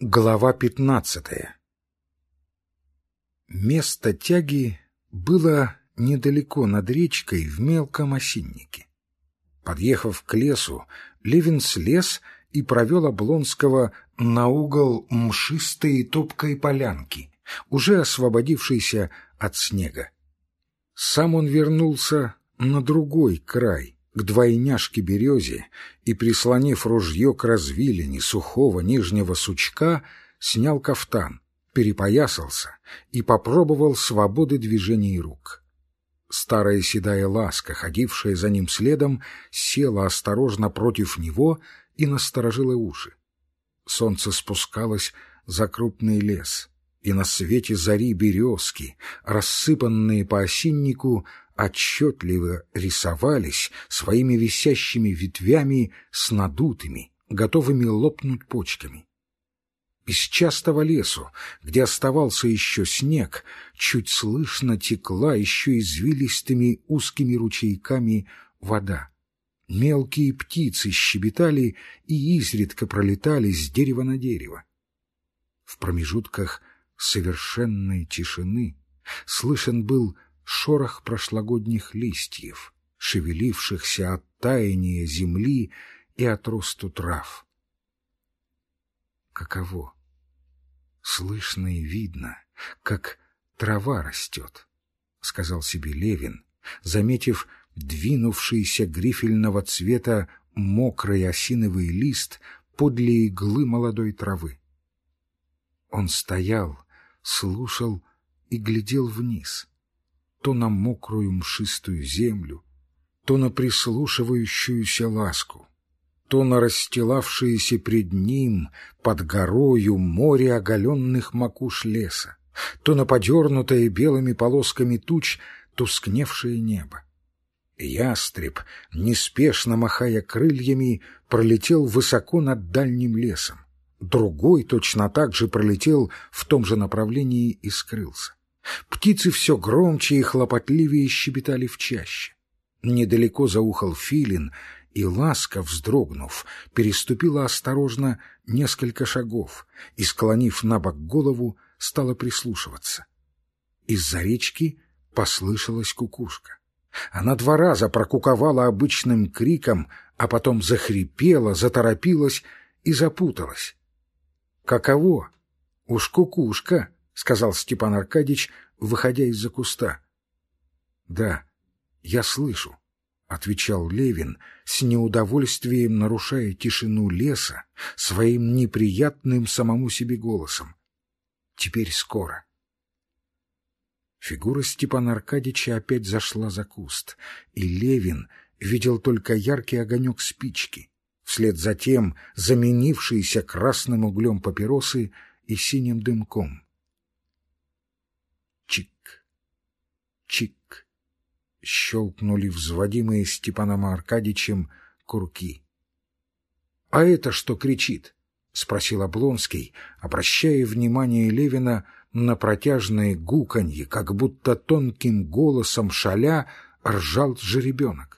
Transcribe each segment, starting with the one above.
Глава пятнадцатая Место тяги было недалеко над речкой в мелком осиннике. Подъехав к лесу, Левин слез и провел Облонского на угол мшистой топкой полянки, уже освободившейся от снега. Сам он вернулся на другой край, к двойняшке-березе и, прислонив ружье к развилине сухого нижнего сучка, снял кафтан, перепоясался и попробовал свободы движений рук. Старая седая ласка, ходившая за ним следом, села осторожно против него и насторожила уши. Солнце спускалось за крупный лес, и на свете зари березки, рассыпанные по осиннику, отчетливо рисовались своими висящими ветвями с надутыми, готовыми лопнуть почками. Из частого лесу, где оставался еще снег, чуть слышно текла еще извилистыми узкими ручейками вода. Мелкие птицы щебетали и изредка пролетали с дерева на дерево. В промежутках совершенной тишины слышен был шорох прошлогодних листьев, шевелившихся от таяния земли и от росту трав. Каково? Слышно и видно, как трава растет, — сказал себе Левин, заметив двинувшийся грифельного цвета мокрый осиновый лист подле иглы молодой травы. Он стоял, слушал и глядел вниз — то на мокрую мшистую землю, то на прислушивающуюся ласку, то на расстилавшееся пред ним под горою море оголенных макуш леса, то на подернутое белыми полосками туч тускневшее небо. Ястреб, неспешно махая крыльями, пролетел высоко над дальним лесом. Другой точно так же пролетел в том же направлении и скрылся. Птицы все громче и хлопотливее щебетали в чаще. Недалеко заухал филин, и ласка, вздрогнув, переступила осторожно несколько шагов и, склонив на бок голову, стала прислушиваться. Из-за речки послышалась кукушка. Она два раза прокуковала обычным криком, а потом захрипела, заторопилась и запуталась. «Каково? Уж кукушка!» — сказал Степан Аркадьич, выходя из-за куста. — Да, я слышу, — отвечал Левин, с неудовольствием нарушая тишину леса своим неприятным самому себе голосом. — Теперь скоро. Фигура Степана Аркадьича опять зашла за куст, и Левин видел только яркий огонек спички, вслед за тем заменившийся красным углем папиросы и синим дымком. чик! Щелкнули взводимые Степаном Аркадьичем курки. — А это что кричит? — спросил Облонский, обращая внимание Левина на протяжное гуканье, как будто тонким голосом шаля ржал жеребенок. —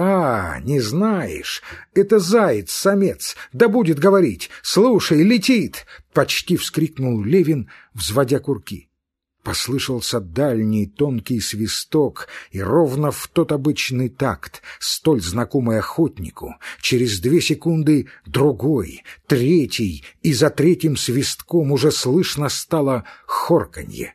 А, не знаешь, это заяц-самец, да будет говорить, слушай, летит! — почти вскрикнул Левин, взводя курки. Послышался дальний тонкий свисток, и ровно в тот обычный такт, столь знакомый охотнику, через две секунды другой, третий, и за третьим свистком уже слышно стало хорканье.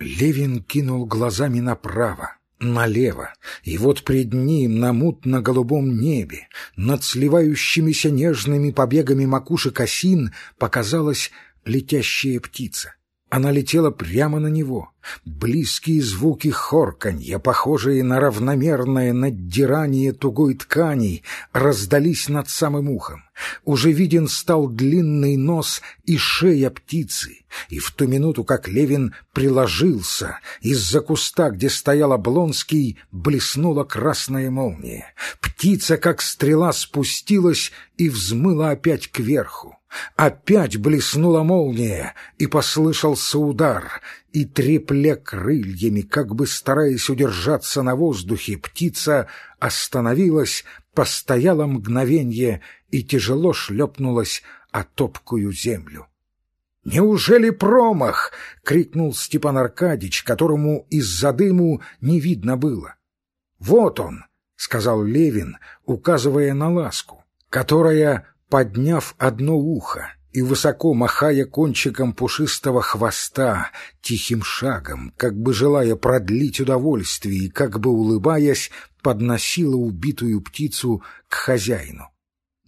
Левин кинул глазами направо, налево, и вот пред ним на мутно-голубом небе, над сливающимися нежными побегами макушек осин, показалась летящая птица. Она летела прямо на него. Близкие звуки хорканья, похожие на равномерное наддирание тугой ткани, раздались над самым ухом. Уже виден стал длинный нос и шея птицы, и в ту минуту, как Левин приложился, из-за куста, где стоял Облонский, блеснула красная молния. Птица, как стрела, спустилась и взмыла опять кверху. Опять блеснула молния, и послышался удар, и, трепля крыльями, как бы стараясь удержаться на воздухе, птица остановилась, постояла мгновенье и тяжело шлепнулась о топкую землю. «Неужели промах?» — крикнул Степан Аркадьич, которому из-за дыму не видно было. «Вот он!» — сказал Левин, указывая на ласку, которая, подняв одно ухо и высоко махая кончиком пушистого хвоста, тихим шагом, как бы желая продлить удовольствие и как бы улыбаясь, подносила убитую птицу к хозяину.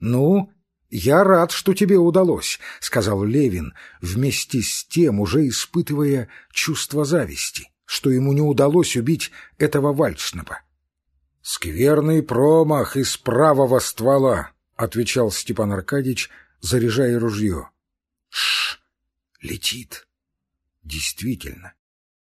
«Ну, «Я рад, что тебе удалось», — сказал Левин, вместе с тем уже испытывая чувство зависти, что ему не удалось убить этого Вальшнапа. «Скверный промах из правого ствола», — отвечал Степан Аркадьич, заряжая ружье. «Шш! Летит!» Действительно,